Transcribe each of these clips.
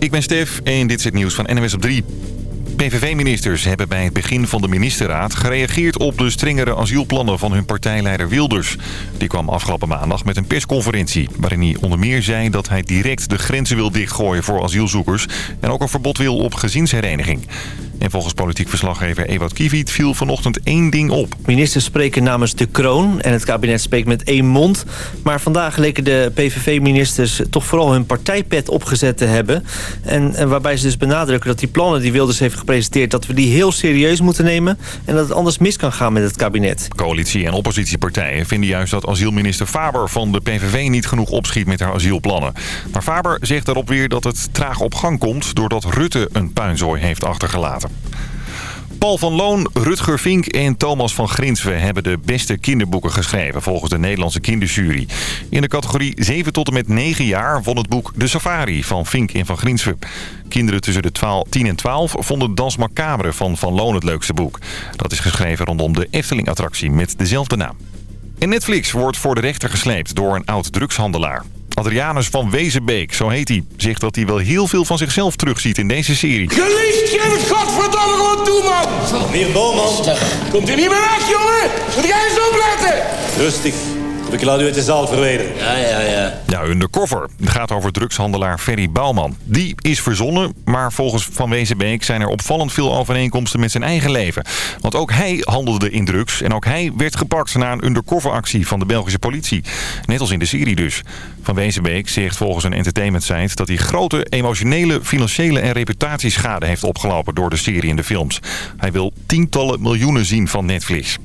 ik ben Stef en dit is het nieuws van NWS op 3. PVV-ministers hebben bij het begin van de ministerraad gereageerd op de strengere asielplannen van hun partijleider Wilders. Die kwam afgelopen maandag met een persconferentie waarin hij onder meer zei dat hij direct de grenzen wil dichtgooien voor asielzoekers en ook een verbod wil op gezinshereniging. En volgens politiek verslaggever Ewout Kiewiet viel vanochtend één ding op. Ministers spreken namens de kroon en het kabinet spreekt met één mond. Maar vandaag leken de PVV-ministers toch vooral hun partijpet opgezet te hebben. En, waarbij ze dus benadrukken dat die plannen die Wilders heeft gepresenteerd... dat we die heel serieus moeten nemen en dat het anders mis kan gaan met het kabinet. Coalitie- en oppositiepartijen vinden juist dat asielminister Faber van de PVV niet genoeg opschiet met haar asielplannen. Maar Faber zegt daarop weer dat het traag op gang komt doordat Rutte een puinzooi heeft achtergelaten. Paul van Loon, Rutger Vink en Thomas van Grinsve hebben de beste kinderboeken geschreven volgens de Nederlandse kinderjury. In de categorie 7 tot en met 9 jaar won het boek De Safari van Vink en van Grinsve. Kinderen tussen de 12, 10 en 12 vonden Dans Macabre van Van Loon het leukste boek. Dat is geschreven rondom de Efteling-attractie met dezelfde naam. En Netflix wordt voor de rechter gesleept door een oud drugshandelaar. Adrianus van Wezenbeek, zo heet hij, zegt dat hij wel heel veel van zichzelf terugziet in deze serie. Geliefd, geef het godverdomme gewoon toe, man! Meneer Boman. Komt u niet meer weg, jongen? Moet jij eens opletten? Rustig. Ik laat u uit de zaal verwijderen. Ja, ja, ja. Ja, Undercover. Het gaat over drugshandelaar Ferry Bouwman. Die is verzonnen, maar volgens Van Wezenbeek zijn er opvallend veel overeenkomsten met zijn eigen leven. Want ook hij handelde in drugs en ook hij werd gepakt na een undercoveractie van de Belgische politie. Net als in de serie dus. Van Wezenbeek zegt volgens een entertainment site dat hij grote emotionele, financiële en reputatieschade heeft opgelopen door de serie en de films. Hij wil tientallen miljoenen zien van Netflix.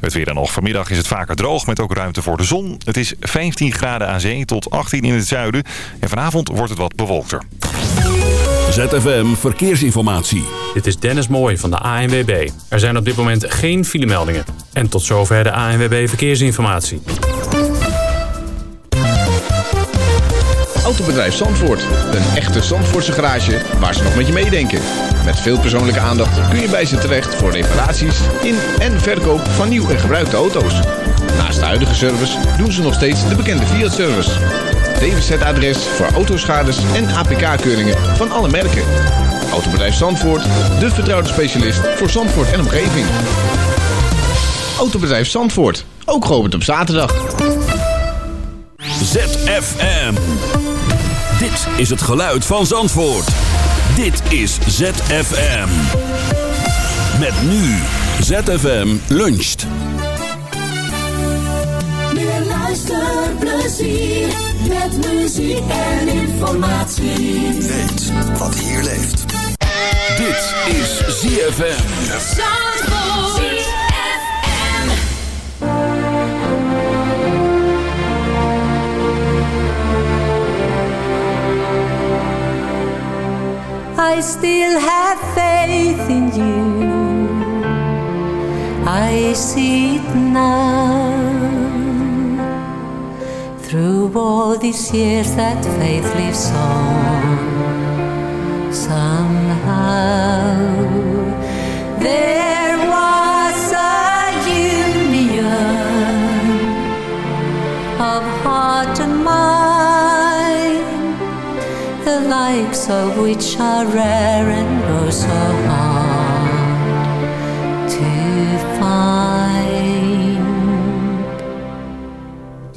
Het weer dan nog. Vanmiddag is het vaker droog met ook ruimte voor de zon. Het is 15 graden aan zee tot 18 in het zuiden. En vanavond wordt het wat bewolkter. ZFM Verkeersinformatie. Dit is Dennis Mooij van de ANWB. Er zijn op dit moment geen filemeldingen. En tot zover de ANWB Verkeersinformatie. Autobedrijf Zandvoort. Een echte Zandvoortse garage waar ze nog met je meedenken. Met veel persoonlijke aandacht kun je bij ze terecht voor reparaties in en verkoop van nieuw en gebruikte auto's. Naast de huidige service doen ze nog steeds de bekende Fiat-service. DWZ-adres voor autoschades en APK-keuringen van alle merken. Autobedrijf Zandvoort, de vertrouwde specialist voor Zandvoort en omgeving. Autobedrijf Zandvoort, ook geopend op zaterdag. ZFM. Dit is het geluid van Zandvoort. Dit is ZFM. Met nu ZFM luncht. Luisterplezier met muziek en informatie. Weet wat hier leeft. Dit is ZFM. Zandvoort. I still have faith in you. I see it now. Through all these years, that faith lives on. Somehow, there was a union of heart and mind the likes of which are rare and oh so hard to find.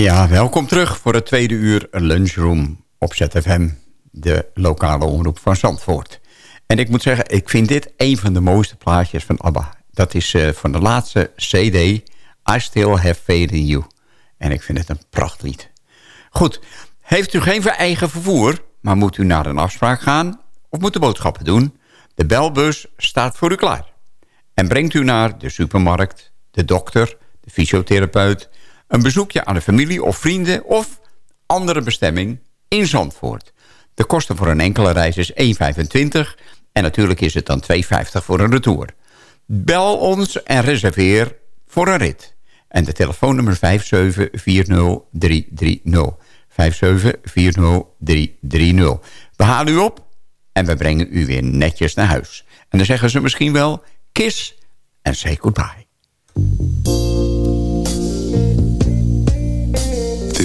Ja, welkom terug voor het tweede uur Lunchroom op ZFM, de lokale omroep van Zandvoort. En ik moet zeggen, ik vind dit een van de mooiste plaatjes van ABBA. Dat is eh, van de laatste CD, I Still Have Faith in You. En ik vind het een prachtlied. Goed, heeft u geen eigen vervoer, maar moet u naar een afspraak gaan... of moet u boodschappen doen? De belbus staat voor u klaar. En brengt u naar de supermarkt, de dokter, de fysiotherapeut... een bezoekje aan de familie of vrienden of andere bestemming in Zandvoort. De kosten voor een enkele reis is 1,25 en natuurlijk is het dan 2,50 voor een retour. Bel ons en reserveer voor een rit. En de telefoonnummer 5740330. 5740330. We halen u op en we brengen u weer netjes naar huis. En dan zeggen ze misschien wel kiss en say goodbye.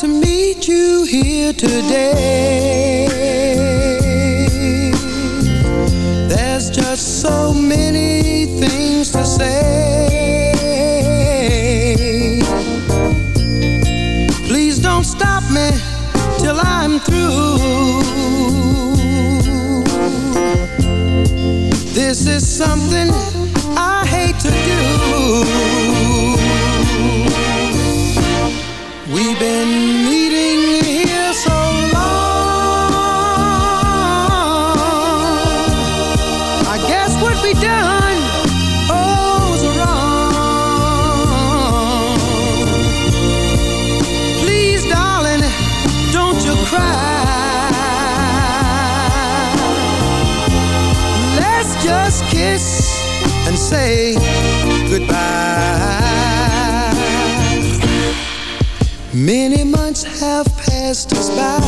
to meet you here today. There's just so many things to say. say goodbye. Many months have passed us by.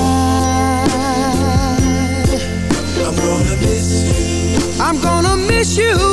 I'm gonna miss you. I'm gonna miss you.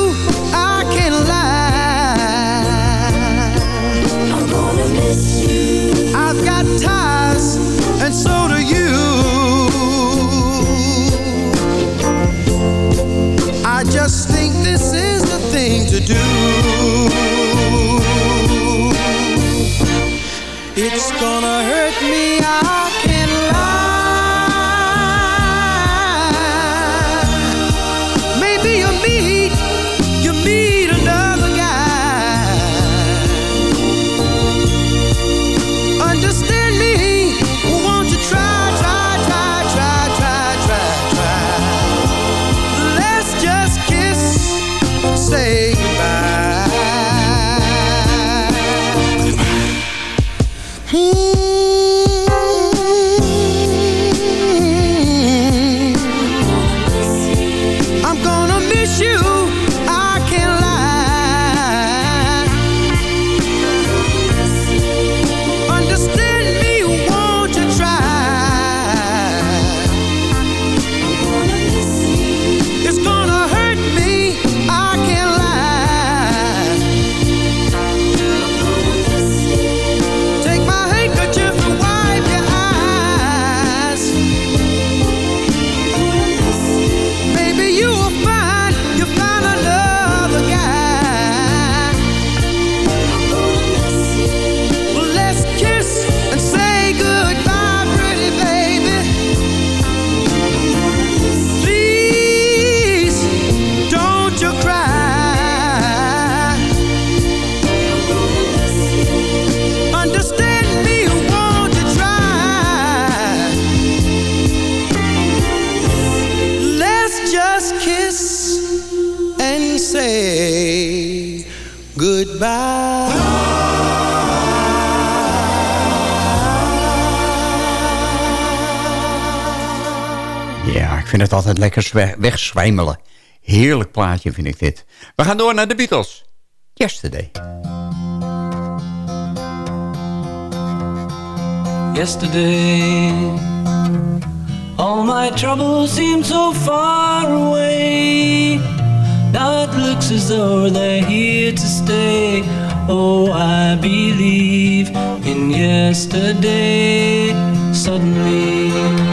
blijft altijd lekker wegzwijmelen. Heerlijk plaatje vind ik dit. We gaan door naar de Beatles. Yesterday. Yesterday All my troubles seem so far away Now it looks as though they're here to stay Oh, I believe in yesterday Suddenly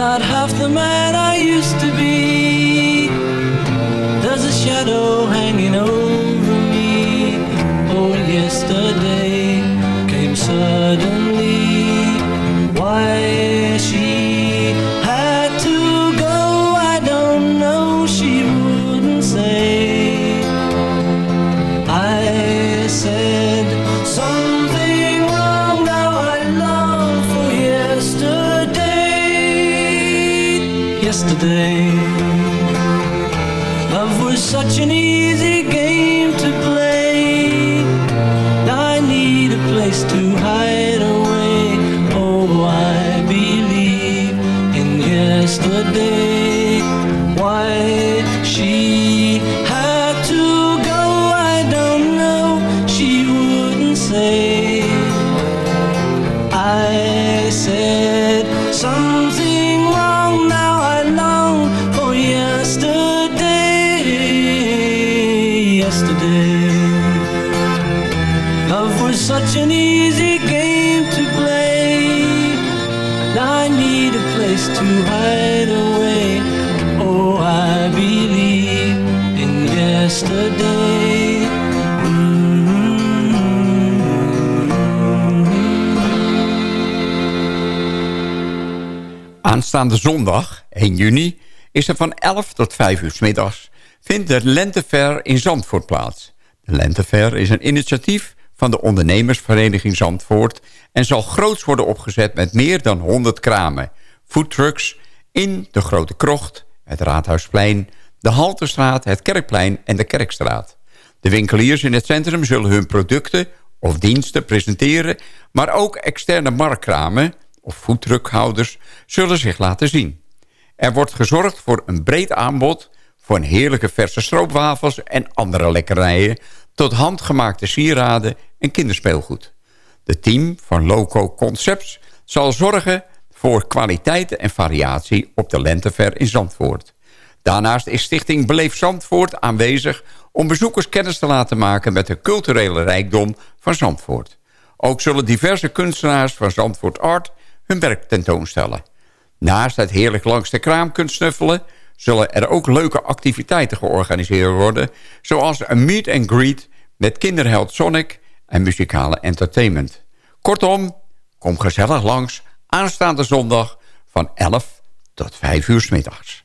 not half the man I used to be. There's a shadow hanging over. sun. Aanstaande zondag, 1 juni, is er van 11 tot 5 uur middags... vindt de Lentefair in Zandvoort plaats. De Lentefair is een initiatief van de ondernemersvereniging Zandvoort... en zal groots worden opgezet met meer dan 100 kramen, foodtrucks... in de Grote Krocht, het Raadhuisplein, de Halterstraat, het Kerkplein en de Kerkstraat. De winkeliers in het centrum zullen hun producten of diensten presenteren... maar ook externe marktkramen of foodtruckhouders zullen zich laten zien. Er wordt gezorgd voor een breed aanbod een heerlijke verse stroopwafels en andere lekkerijen... tot handgemaakte sieraden en kinderspeelgoed. De team van Loco Concepts zal zorgen voor kwaliteit en variatie op de lentever in Zandvoort. Daarnaast is Stichting Beleef Zandvoort aanwezig om bezoekers kennis te laten maken met de culturele rijkdom van Zandvoort. Ook zullen diverse kunstenaars van Zandvoort Art hun werk tentoonstellen. Naast het heerlijk langs de kraam kunt snuffelen... zullen er ook leuke activiteiten georganiseerd worden... zoals een meet and greet met kinderheld Sonic en muzikale entertainment. Kortom, kom gezellig langs aanstaande zondag van 11 tot 5 uur 's middags.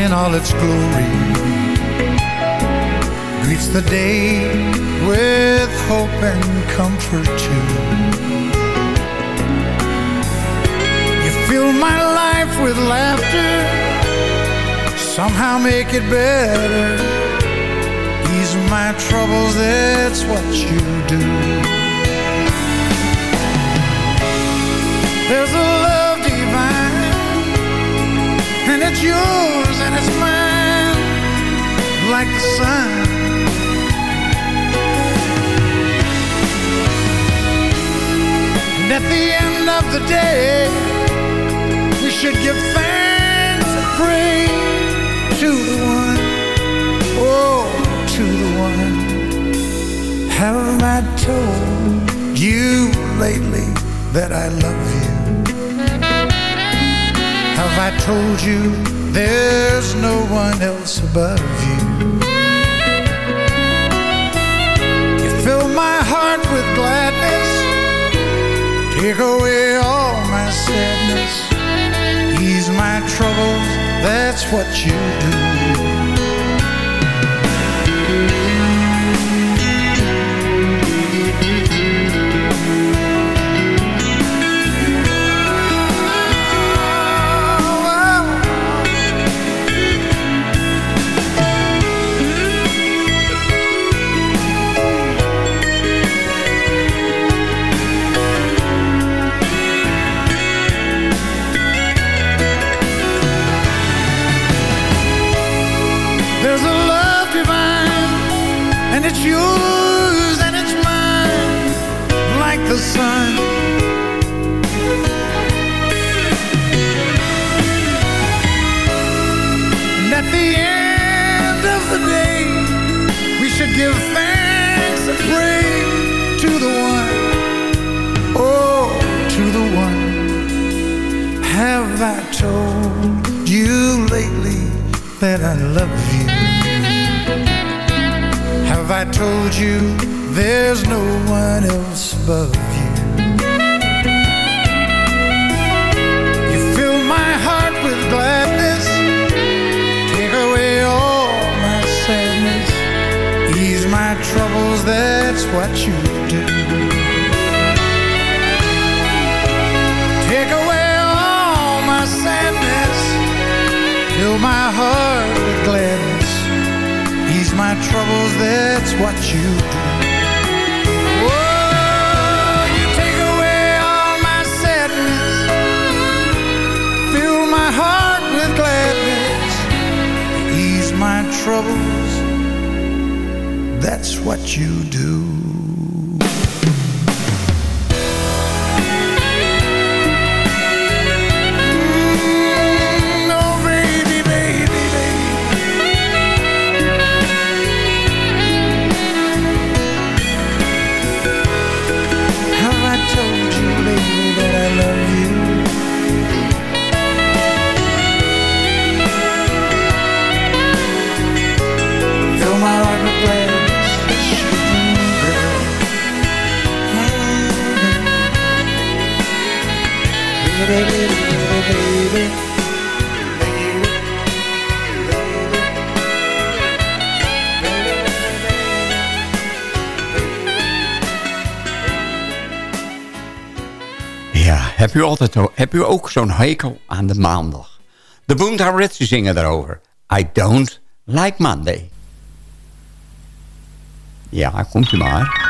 in all its glory greets the day with hope and comfort too. You fill my life with laughter, somehow make it better. Ease my troubles, that's what you do. There's a and it's yours and it's mine, like the sun. And at the end of the day, we should give thanks and pray to the one, oh, to the one. Have I told you lately that I love you? Have I told you there's no one else above you? You fill my heart with gladness, take away all my sadness, ease my troubles, that's what you do. Give thanks and pray to the one, oh, to the one. Have I told you lately that I love you? Have I told you there's no one else above what you do. Take away all my sadness. Fill my heart with gladness. Ease my troubles, that's what you do. Oh, you take away all my sadness. Fill my heart with gladness. Ease my troubles. That's what you do. heb je altijd, heb u ook zo'n hekel aan de maandag? De Boomtown Reds zingen daarover. I don't like Monday. Ja, komt u maar.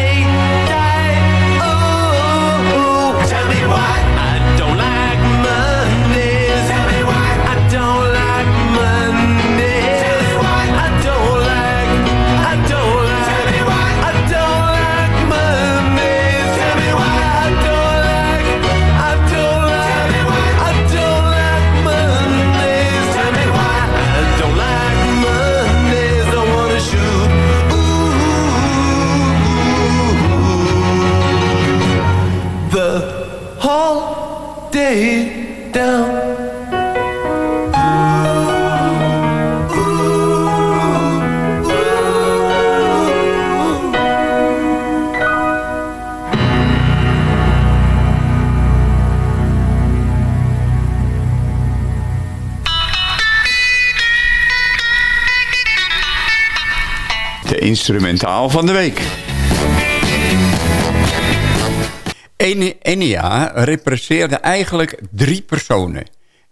Instrumentaal van de week. Enya represseerde eigenlijk drie personen.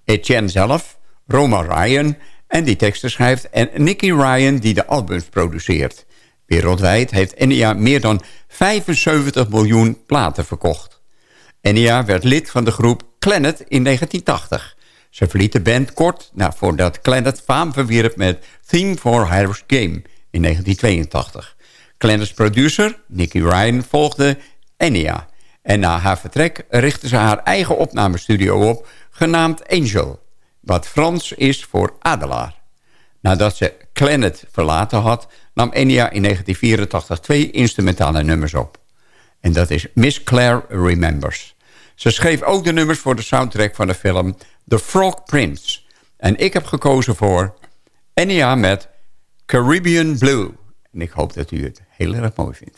Etienne zelf, Roma Ryan en die teksten schrijft... en Nicky Ryan die de albums produceert. Wereldwijd heeft Enya meer dan 75 miljoen platen verkocht. Enya werd lid van de groep Clanet in 1980. Ze verliet de band kort nou, voordat Clanet faam verwierp met Theme for Harris Game in 1982. Clanet's producer, Nicky Ryan, volgde Enya... En na haar vertrek richtte ze haar eigen opnamestudio op, genaamd Angel, wat Frans is voor adelaar. Nadat ze Clanet verlaten had, nam Enya in 1984 twee instrumentale nummers op. En dat is Miss Claire Remembers. Ze schreef ook de nummers voor de soundtrack van de film The Frog Prince. En ik heb gekozen voor Enya met Caribbean Blue. En ik hoop dat u het heel erg mooi vindt.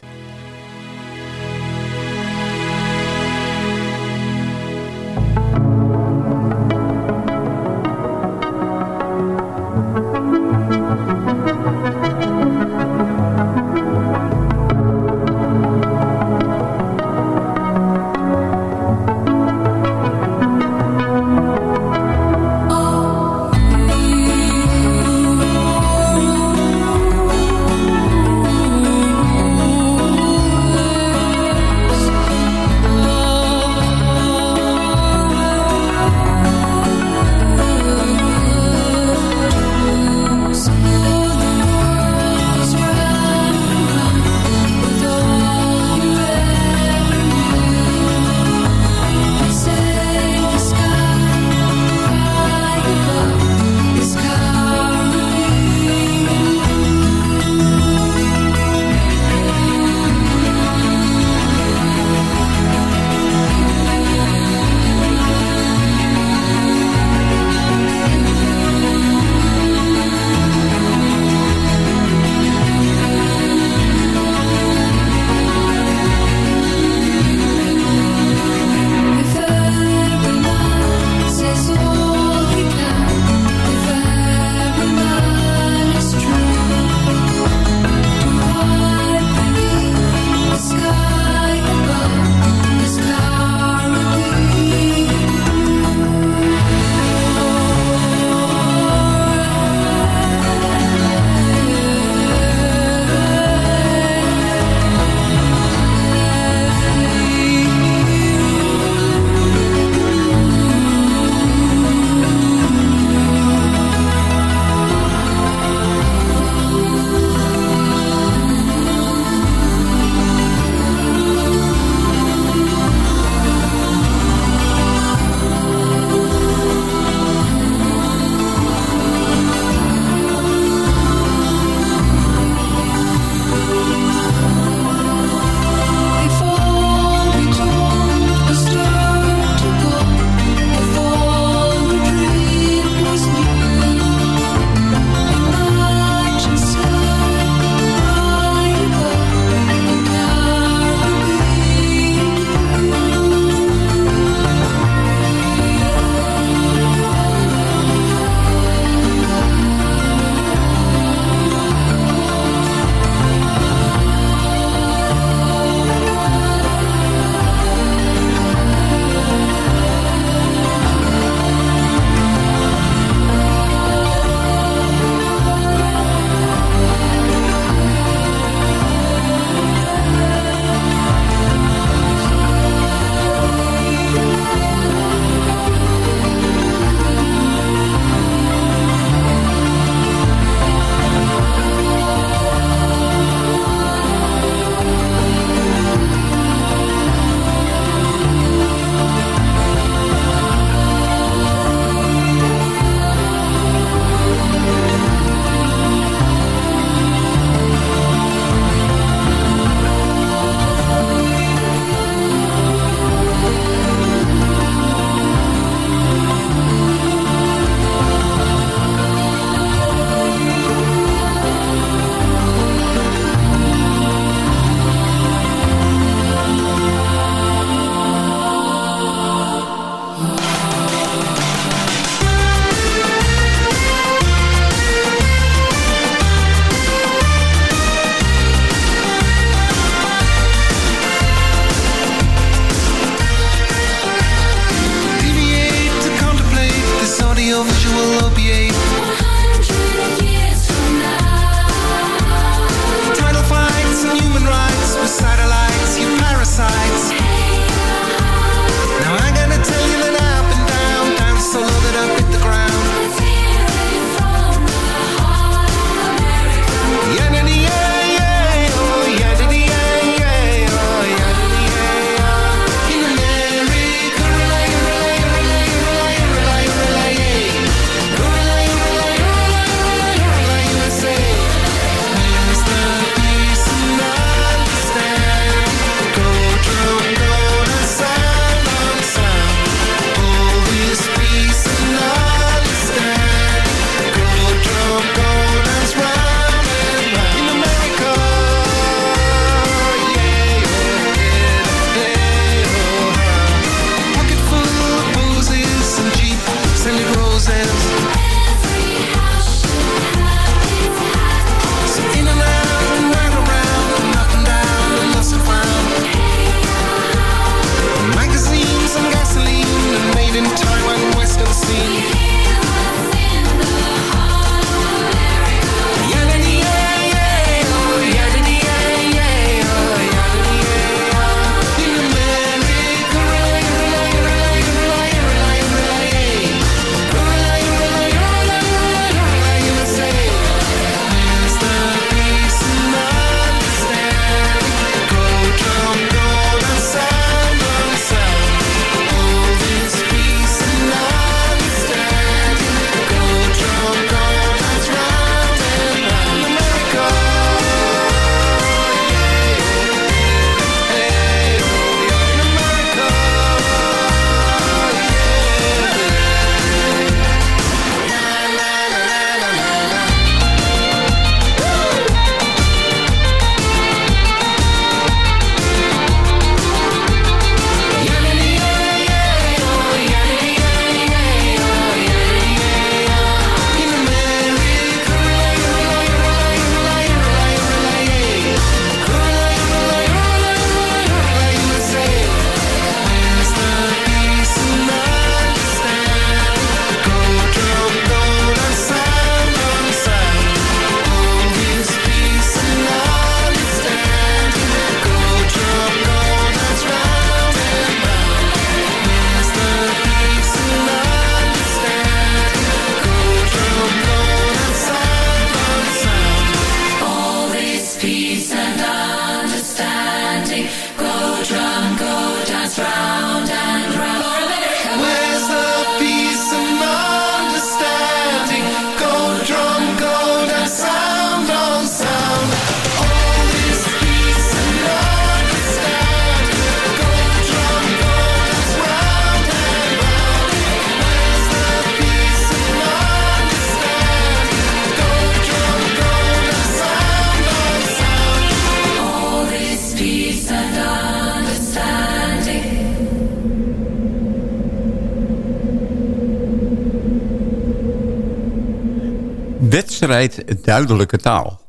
Duidelijke Taal.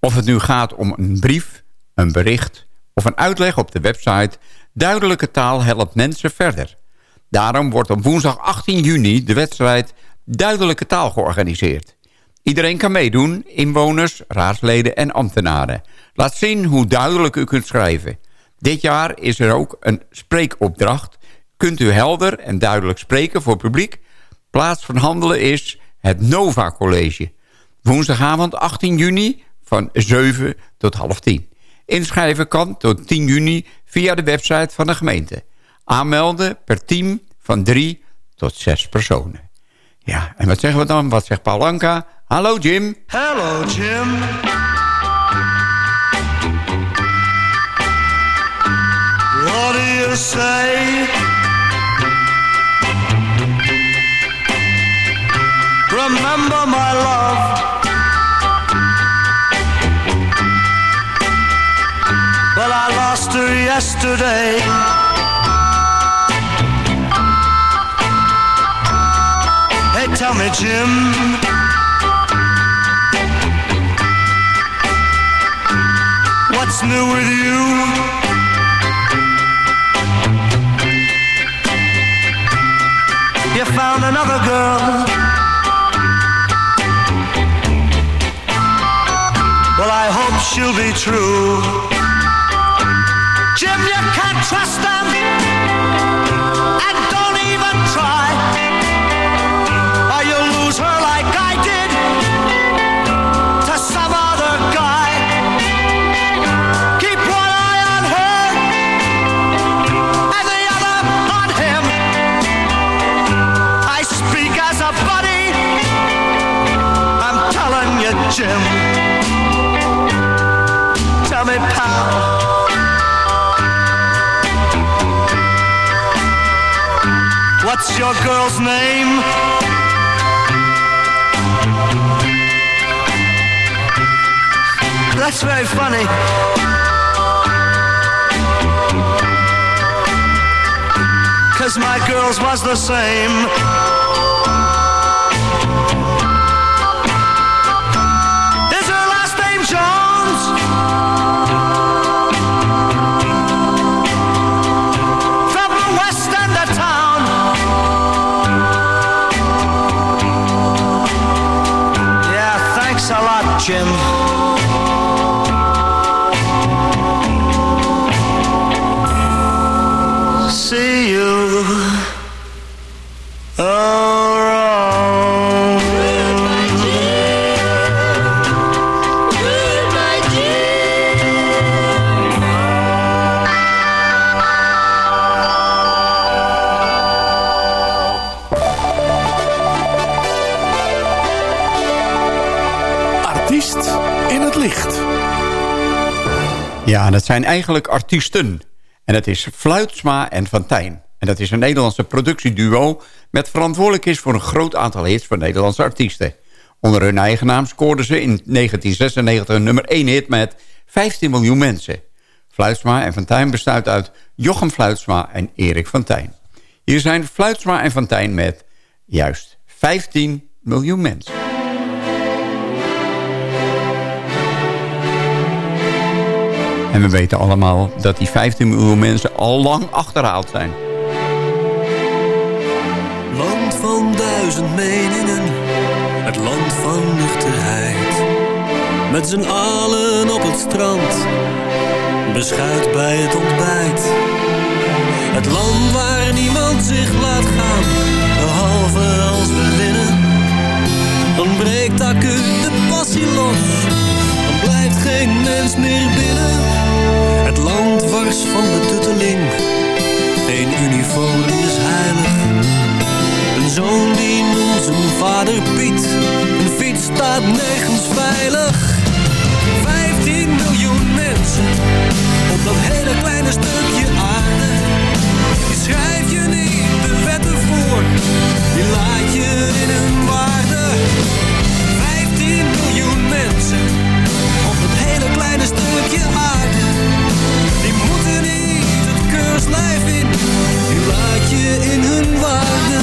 Of het nu gaat om een brief, een bericht of een uitleg op de website... Duidelijke Taal helpt mensen verder. Daarom wordt op woensdag 18 juni de wedstrijd Duidelijke Taal georganiseerd. Iedereen kan meedoen, inwoners, raadsleden en ambtenaren. Laat zien hoe duidelijk u kunt schrijven. Dit jaar is er ook een spreekopdracht. Kunt u helder en duidelijk spreken voor publiek? Plaats van handelen is het Nova College. Woensdagavond 18 juni van 7 tot half 10. Inschrijven kan tot 10 juni via de website van de gemeente. Aanmelden per team van 3 tot 6 personen. Ja, en wat zeggen we dan? Wat zegt Paul Anka? Hallo Jim. Hello, Jim. What do you say? Remember my love. Well, I lost her yesterday. Hey, tell me, Jim. What's new with you? You found another girl. She'll be true. Jim, you can't trust them. What's your girl's name? That's very funny. Cause my girl's was the same. Dat zijn eigenlijk artiesten. En dat is Fluitsma en Van Tijn. En dat is een Nederlandse productieduo... met verantwoordelijk is voor een groot aantal hits van Nederlandse artiesten. Onder hun eigen naam scoorden ze in 1996 een nummer 1 hit met 15 miljoen mensen. Fluitsma en Van Tijn bestaat uit Jochem Fluitsma en Erik van Tijn. Hier zijn Fluitsma en Van Tijn met juist 15 miljoen mensen. En we weten allemaal dat die 15 miljoen mensen al lang achterhaald zijn. Land van duizend meningen, het land van nuchterheid. Met z'n allen op het strand, beschuit bij het ontbijt. Het land waar niemand zich laat gaan, behalve als we winnen. Dan breekt acuut de passie los, dan blijft geen mens meer binnen. Het land wars van de tutteling, één uniform is heilig. Een zoon die noemt zijn vader Piet. Een fiets staat nergens veilig. 15 miljoen mensen op dat hele kleine stukje aarde. Die schrijf je niet de wetten voor, die laat je in hun waarde. 15 miljoen mensen op dat hele kleine stukje aarde. Moeten niet het keurslijf in, die laat je in hun waarde.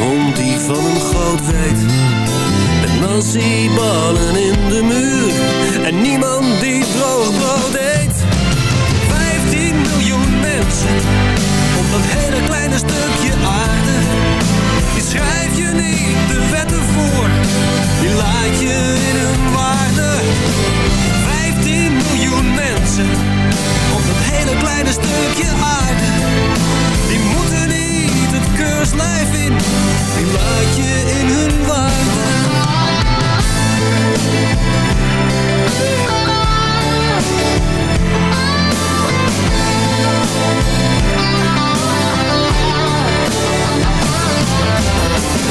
Hond die van een goot weet. Met nasi-ballen in de muur. En niemand die droog brood eet. 15 miljoen mensen op dat hele kleine stukje aarde. Die schrijf je niet de wetten voor, die laat je in hun waarde. 15 miljoen mensen op dat hele kleine stukje aarde. Die moeten niet het keurslijf in, laat je in hun waarde.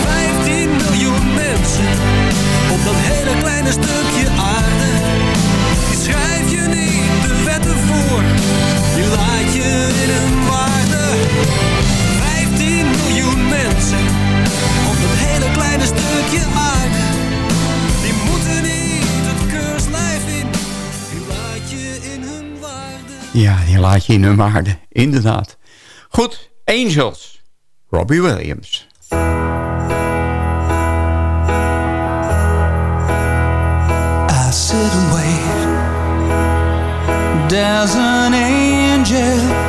Vijftien miljoen mensen op dat hele kleine stukje aarde. Die schrijf je niet de wetten voor, die laat je in hun waarde. Miljoen mensen op dat hele kleine stukje aarde. Die moeten niet het keurslijf in, die laat je in hun waarde. Ja, die laat je in hun waarde. Inderdaad. Goed, Angels. Robbie Williams. I sit and wait. There's an angel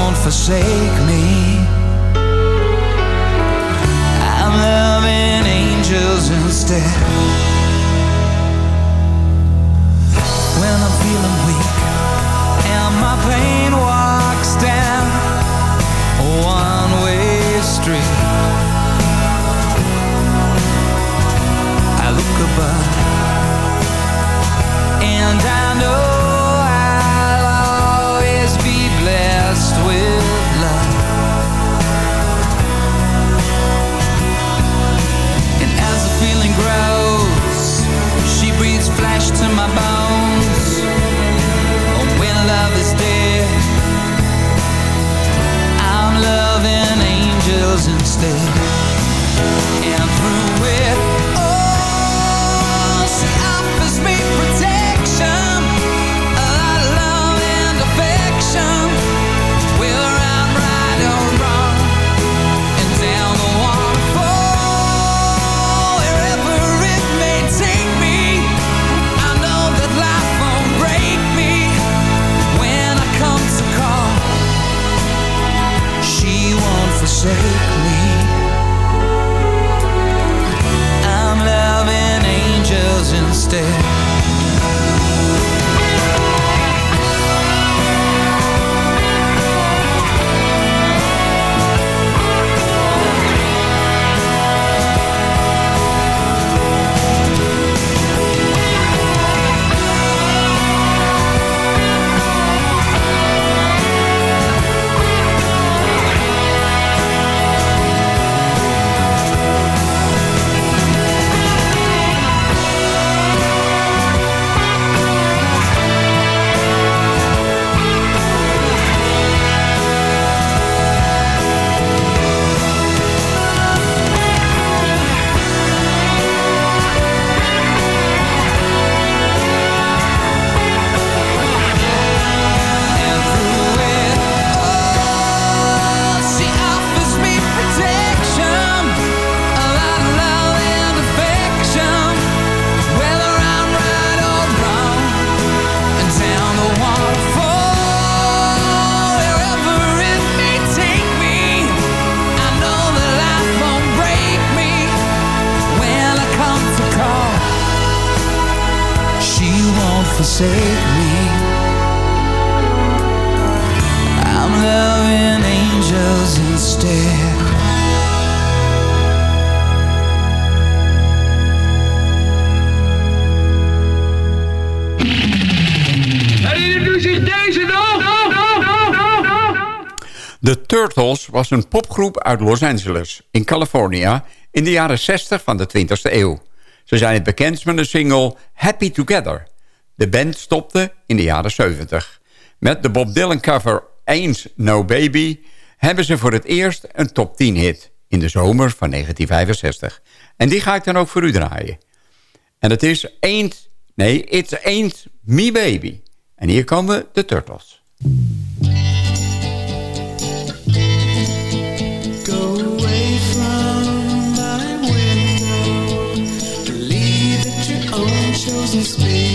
Won't forsake me. I'm loving angels instead. Forsake me. I'm loving angels instead. Herinnert u zich deze nog? The Turtles was een popgroep uit Los Angeles, in California... in de jaren 60 van de 20e eeuw. Ze zijn het bekendst met de single Happy Together. De band stopte in de jaren 70. Met de Bob Dylan cover Ain't No Baby... hebben ze voor het eerst een top 10 hit in de zomer van 1965. En die ga ik dan ook voor u draaien. En het is Ain't... Nee, It's Ain't Me Baby. En hier komen de Turtles. Away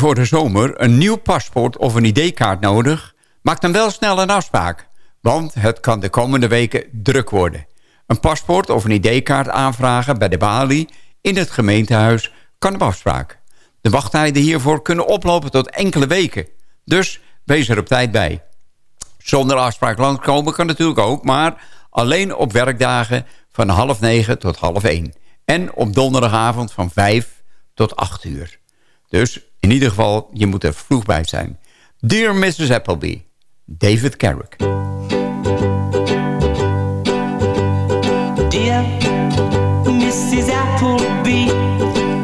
voor de zomer een nieuw paspoort of een ID-kaart nodig? Maak dan wel snel een afspraak, want het kan de komende weken druk worden. Een paspoort of een ID-kaart aanvragen bij de balie in het gemeentehuis kan op afspraak. De wachttijden hiervoor kunnen oplopen tot enkele weken. Dus wees er op tijd bij. Zonder afspraak langskomen kan natuurlijk ook, maar alleen op werkdagen van half negen tot half één. En op donderdagavond van vijf tot acht uur. Dus in ieder geval, je moet er vroeg bij zijn. Dear Mrs. Appleby, David Carrick. Dear Mrs. Appleby,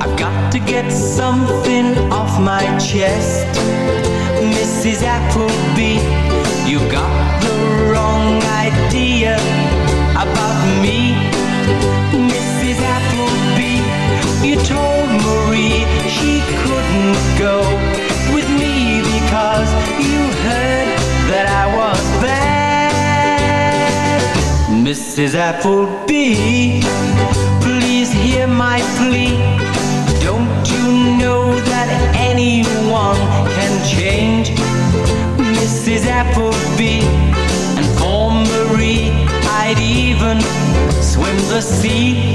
I've got to get something off my chest. Mrs. Appleby, you got the wrong idea about me. Mrs. Appleby, you told Marie she couldn't go with me because you heard that I was bad. Mrs. Appleby, please hear my plea. Don't you know that anyone can change? Mrs. Appleby, and for Marie, I'd even swim the sea.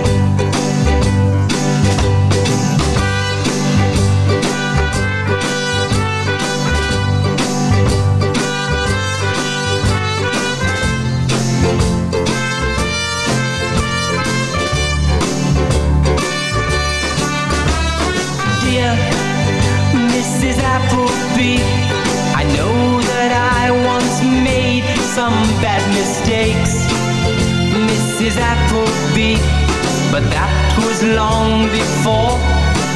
long before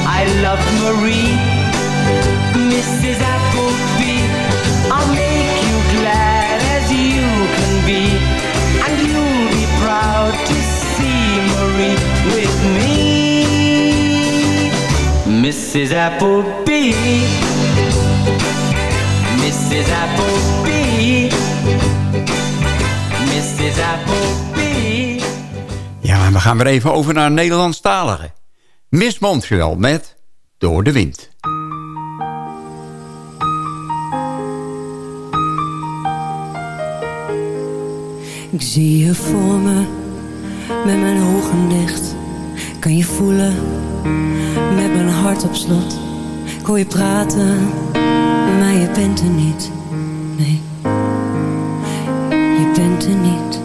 I loved Marie. Mrs. Appleby, I'll make you glad as you can be, and you'll be proud to see Marie with me. Mrs. Appleby, Mrs. Appleby, Mrs. Appleby. En we gaan weer even over naar Nederlandstalige. Miss Montreal met Door de Wind. Ik zie je voor me, met mijn ogen dicht. Kan je voelen, met mijn hart op slot. Ik hoor je praten, maar je bent er niet. Nee, je bent er niet.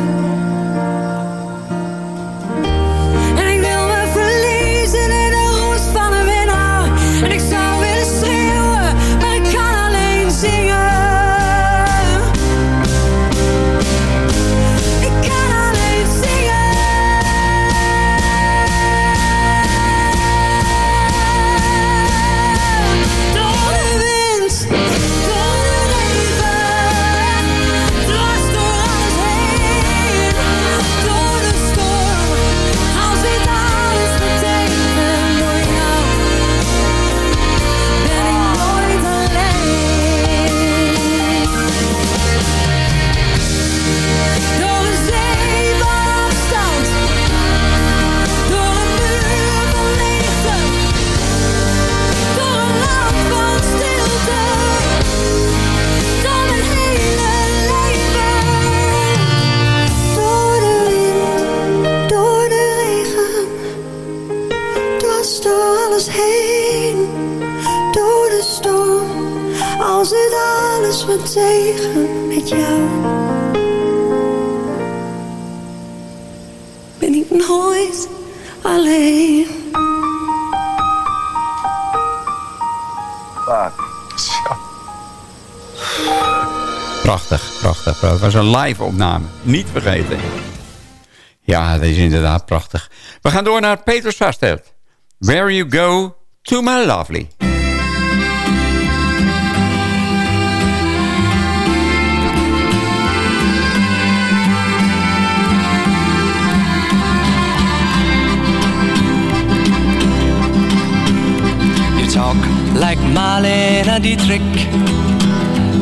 Een live opname. Niet vergeten. Ja, dat is inderdaad prachtig. We gaan door naar Peter Sastet. Where you go to my lovely. You talk like Marlene Dietrich,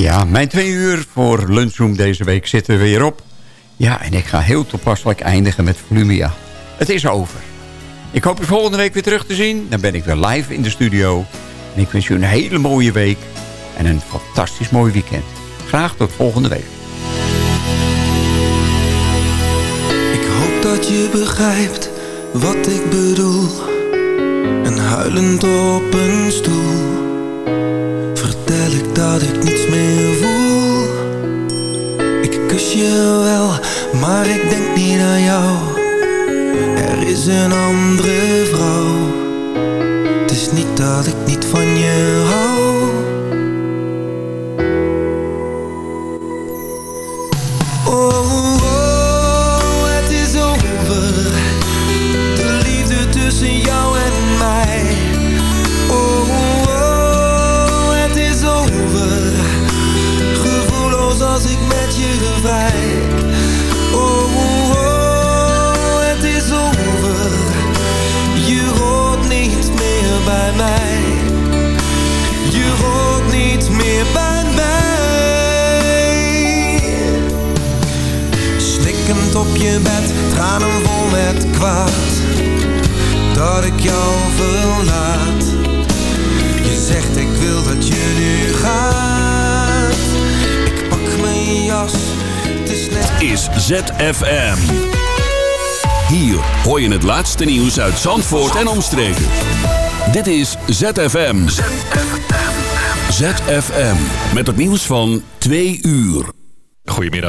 Ja, mijn twee uur voor lunchroom deze week zitten we weer op. Ja, en ik ga heel toepasselijk eindigen met Volumia. Het is over. Ik hoop u volgende week weer terug te zien. Dan ben ik weer live in de studio. En ik wens u een hele mooie week en een fantastisch mooi weekend. Graag tot volgende week. Ik hoop dat je begrijpt wat ik bedoel. En huilend op een stoel vertel ik dat ik niets meer voel. Ik kus je wel, maar ik denk niet aan jou. Er is een andere vrouw. Het is niet dat ik niet van je hou. Op je bed, tranen vol met kwaad Dat ik jou verlaat Je zegt ik wil dat je nu gaat Ik pak mijn jas, het is net is ZFM. Hier hoor je het laatste nieuws uit Zandvoort en omstreken. Dit is ZFM. ZFM. Met het nieuws van twee uur. Goedemiddag.